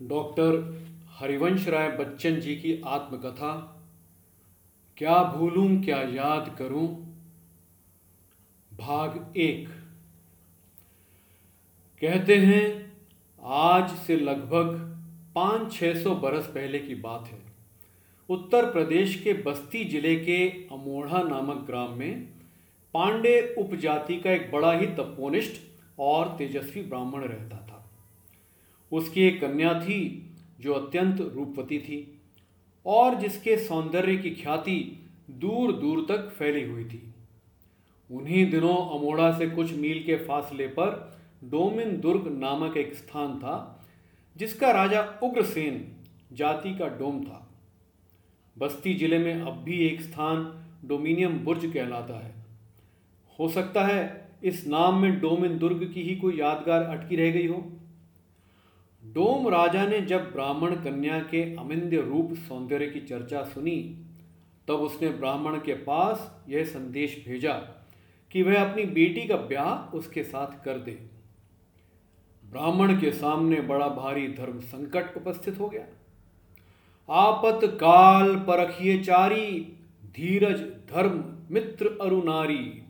Doctor Harivansh Rai Bachchan ji की आत्मकथा, क्या भूलूं, क्या याद करूँ? भाग एक। कहते हैं, आज से लगभग पाँच छः सौ बरस पहले की बात है। उत्तर प्रदेश के बस्ती ज़िले के अमोढ़ा नामक ग्राम में पांडे उपजाति का एक बड़ा ही तपोनिष्ठ और तेजस्वी ब्राह्मण रहता था। उसकी एक कन्या थी, जो अत्यंत रूपवती थी और जिसके सौंदर्य की ख्याति दूर दूर तक फैली हुई थी। उन्हीं दिनों अमोड़ा से कुछ मील के फासले पर डोमिन दुर्ग नामक एक स्थान था, जिसका राजा उग्रसेन जाति का डोम था। बस्ती ज़िले में अब भी एक स्थान डोमिनियम बुर्ज कहलाता है। हो सकता है इस नाम में डोमिन दुर्ग की ही कोई यादगार अटकी रह गई हो। डोम राजा ने जब ब्राह्मण कन्या के अमिंद्य रूप सौंदर्य की चर्चा सुनी, तब उसने ब्राह्मण के पास यह संदेश भेजा कि वह अपनी बेटी का ब्याह उसके साथ कर दे। ब्राह्मण के सामने बड़ा भारी धर्म संकट उपस्थित हो गया। आपत काल परखिए चारी, धीरज धर्म मित्र अरुनारी।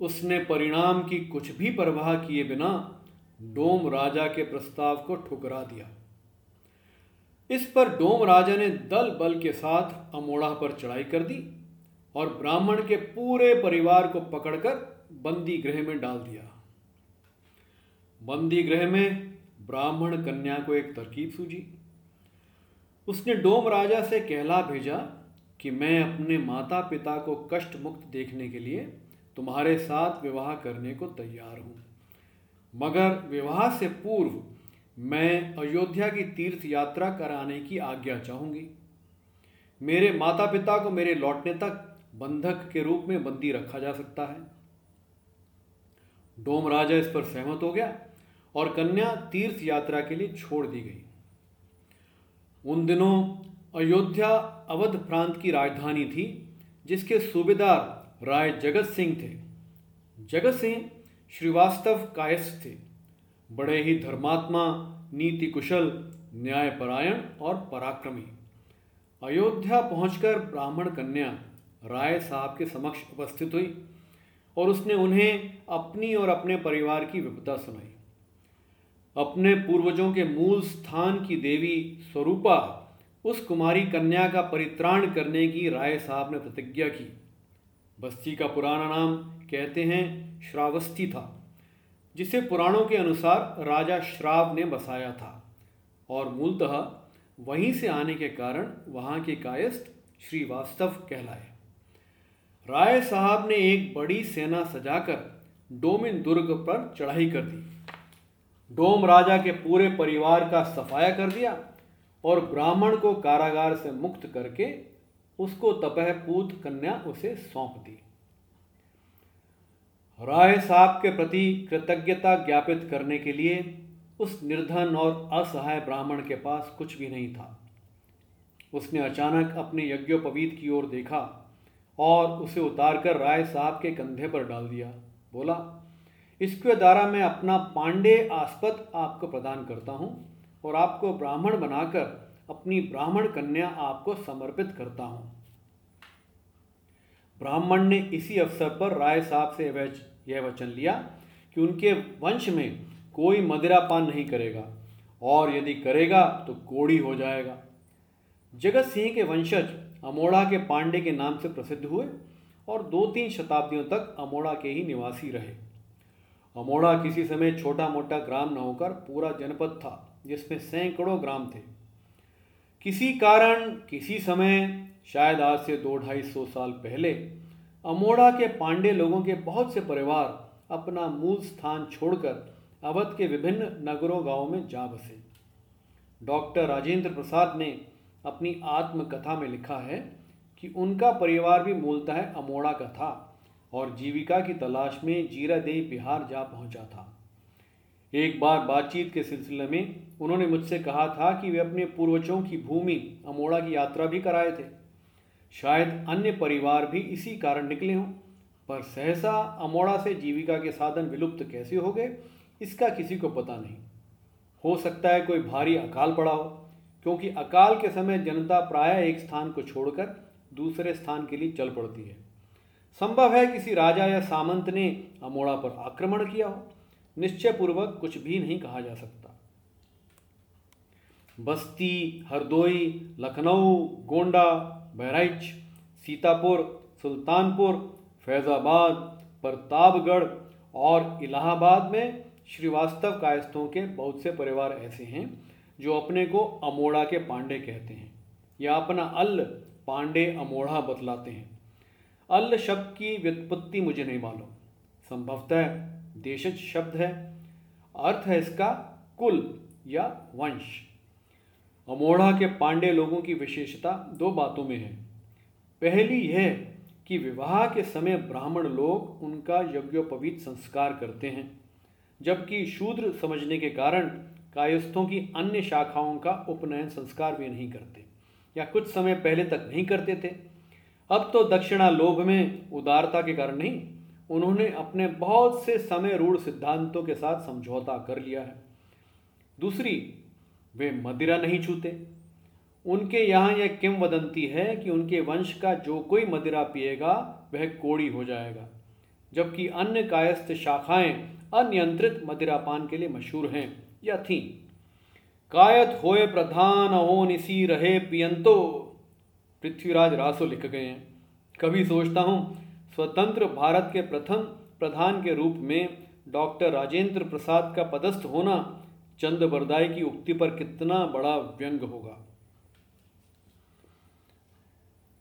उसने परिणाम की कुछ भी परवाह किए बिना डोम राजा के प्रस्ताव को ठुकरा दिया। इस पर डोम राजा ने दल बल के साथ अमोड़ा पर चढ़ाई कर दी और ब्राह्मण के पूरे परिवार को पकड़कर बंदी गृह में डाल दिया। बंदी गृह में ब्राह्मण कन्या को एक तरकीब सूझी। उसने डोम राजा से कहला भेजा कि मैं अपने माता पिता को कष्ट मुक्त देखने के लिए तुम्हारे साथ विवाह करने को तैयार हूँ। मगर विवाह से पूर्व मैं अयोध्या की तीर्थ यात्रा कराने की आज्ञा चाहूँगी। मेरे माता पिता को मेरे लौटने तक बंधक के रूप में बंदी रखा जा सकता है। डोम राजा इस पर सहमत हो गया और कन्या तीर्थ यात्रा के लिए छोड़ दी गई। उन दिनों अयोध्या अवध प्रांत की राजधानी थी, जिसके सूबेदार राय जगत सिंह थे। जगत सिंह श्रीवास्तव कायस्थ थे। बड़े ही धर्मात्मा, नीति कुशल, न्यायपरायण और पराक्रमी। अयोध्या पहुंचकर ब्राह्मण कन्या राय साहब के समक्ष उपस्थित हुई और उसने उन्हें अपनी और अपने परिवार की विपदा सुनाई। अपने पूर्वजों के मूल स्थान की देवी स्वरूपा उस कुमारी कन्या का परित्राण करने की राय साहब ने प्रतिज्ञा की। बस्ती का पुराना नाम कहते हैं श्रावस्ती था, जिसे पुराणों के अनुसार राजा श्राव ने बसाया था और मूलतः वहीं से आने के कारण वहाँ के कायस्थ श्रीवास्तव कहलाए। राय साहब ने एक बड़ी सेना सजाकर डोमिन दुर्ग पर चढ़ाई कर दी। डोम राजा के पूरे परिवार का सफाया कर दिया और ब्राह्मण को कारागार से मुक्त करके उसको तपह पूत कन्या उसे सौंप दी। राय साहब के प्रति कृतज्ञता ज्ञापित करने के लिए उस निर्धन और असहाय ब्राह्मण के पास कुछ भी नहीं था। उसने अचानक अपने यज्ञोपवीत की ओर देखा और उसे उतारकर राय साहब के कंधे पर डाल दिया। बोला, इसके द्वारा मैं अपना पांडे आस्पद आपको प्रदान करता हूँ और आपको ब्राह्मण बनाकर अपनी ब्राह्मण कन्या आपको समर्पित करता हूँ। ब्राह्मण ने इसी अवसर पर राय साहब से यह वचन लिया कि उनके वंश में कोई मदिरापान नहीं करेगा, और यदि करेगा तो कोड़ी हो जाएगा। जगत सिंह के वंशज अमोड़ा के पांडे के नाम से प्रसिद्ध हुए, और दो तीन शताब्दियों तक अमोड़ा के ही निवासी रहे। अमोड़ा किसी समय छोटा मोटा ग्राम न होकर पूरा जनपद था, जिसमें सैकड़ों ग्राम थे। किसी कारण, किसी समय, शायद आज से दो ढाई सौ साल पहले, अमोड़ा के पांडे लोगों के बहुत से परिवार अपना मूल स्थान छोड़कर अवध के विभिन्न नगरों, गाँवों में जा बसे। डॉक्टर राजेंद्र प्रसाद ने अपनी आत्मकथा में लिखा है कि उनका परिवार भी मूलतः अमोड़ा का था और जीविका की तलाश में जीरादेई बिहार जा पहुँचा था। एक बार बातचीत के सिलसिले में उन्होंने मुझसे कहा था कि वे अपने पूर्वजों की भूमि, अमोड़ा की यात्रा भी कराए थे। शायद अन्य परिवार भी इसी कारण निकले हों। पर सहसा अमोड़ा से जीविका के साधन विलुप्त कैसे हो गए, इसका किसी को पता नहीं। हो सकता है कोई भारी अकाल पड़ा हो, क्योंकि अकाल के समय जनता प्रायः एक स्थान को छोड़कर दूसरे स्थान के लिए चल पड़ती है। संभव है किसी राजा या सामंत ने अमोड़ा पर आक्रमण किया हो। निश्चय पूर्वक कुछ भी नहीं कहा जा सकता। बस्ती, हरदोई, लखनऊ, गोंडा, बहराइच, सीतापुर, सुल्तानपुर, फैज़ाबाद, प्रतापगढ़ और इलाहाबाद में श्रीवास्तव कायस्थों के बहुत से परिवार ऐसे हैं जो अपने को अमोड़ा के पांडे कहते हैं या अपना अल पांडे अमोड़ा बतलाते हैं। अल शब्द की व्युत्पत्ति मुझे नहीं मालूम। संभवतः देशज शब्द है, अर्थ है इसका कुल या वंश। अमोढ़ा के पांडे लोगों की विशेषता दो बातों में है। पहली यह कि विवाह के समय ब्राह्मण लोग उनका यज्ञोपवीत संस्कार करते हैं, जबकि शूद्र समझने के कारण कायस्थों की अन्य शाखाओं का उपनयन संस्कार भी नहीं करते, या कुछ समय पहले तक नहीं करते थे। अब तो दक्षिणा लोभ में उदारता के कारण नहीं उन्होंने अपने बहुत से समय रूढ़ सिद्धांतों के साथ समझौता कर लिया है। दूसरी, वे मदिरा नहीं छूते। उनके यहाँ यह किंवदंती है कि उनके वंश का जो कोई मदिरा पिएगा, वह कोड़ी हो जाएगा, जबकि अन्य कायस्थ शाखाएँ अनियंत्रित मदिरापान के लिए मशहूर हैं या थीं। कायत होए प्रधान हो निसी रहे पियंतो। पृथ्वीराज रासो लिख गए हैं। कभी सोचता हूँ स्वतंत्र भारत के प्रथम प्रधान के रूप में डॉक्टर राजेंद्र प्रसाद का पदस्थ होना चंद बरदाई की उक्ति पर कितना बड़ा व्यंग होगा?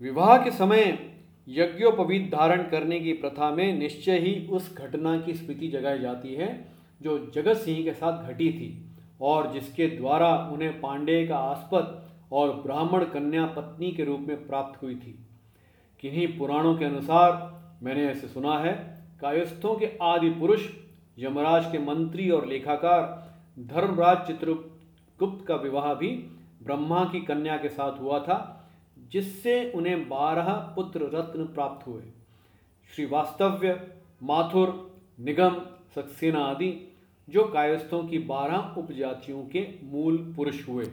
विवाह के समय यज्ञोपवीत धारण करने की प्रथा में निश्चय ही उस घटना की स्मृति जगाई जाती है, जो जगत सिंह के साथ घटी थी और जिसके द्वारा उन्हें पांडे का आस्पद और ब्राह्मण कन्या पत्नी के रूप में प्राप्त हुई थी। किन्हीं पुराणों के अनुसार मैंने ऐसे सुना है, कायस्थों के आदि पुरुष, यमराज के मंत्री और लेखाकार, धर्मराज चित्रगुप्त का विवाह भी ब्रह्मा की कन्या के साथ हुआ था, जिससे उन्हें बारह पुत्र रत्न प्राप्त हुए। श्रीवास्तव्य, माथुर, निगम, सक्सेना आदि, जो कायस्थों की बारह उपजातियों के मूल पुरुष हुए।